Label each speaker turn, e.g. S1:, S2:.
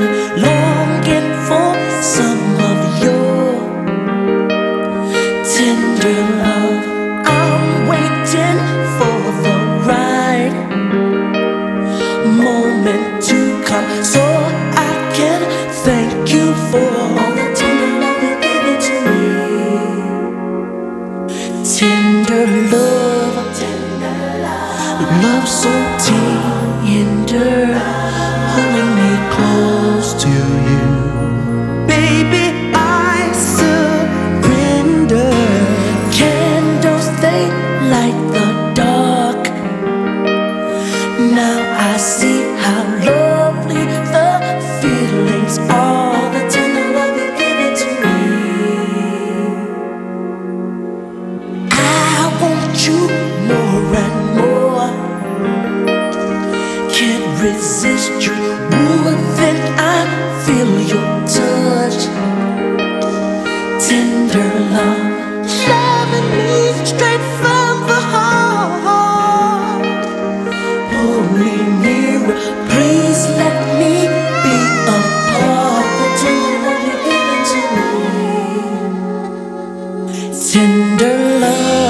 S1: longing for some of your tender love. I'm waiting for the right moment to come so I can thank you for all the tender love you've given to me. Tender love, tender love, so deep. You more and more. Can't resist you more than I feel your touch. Tender love, loving me straight from the heart. Pull me nearer, please let me be a part. The tender love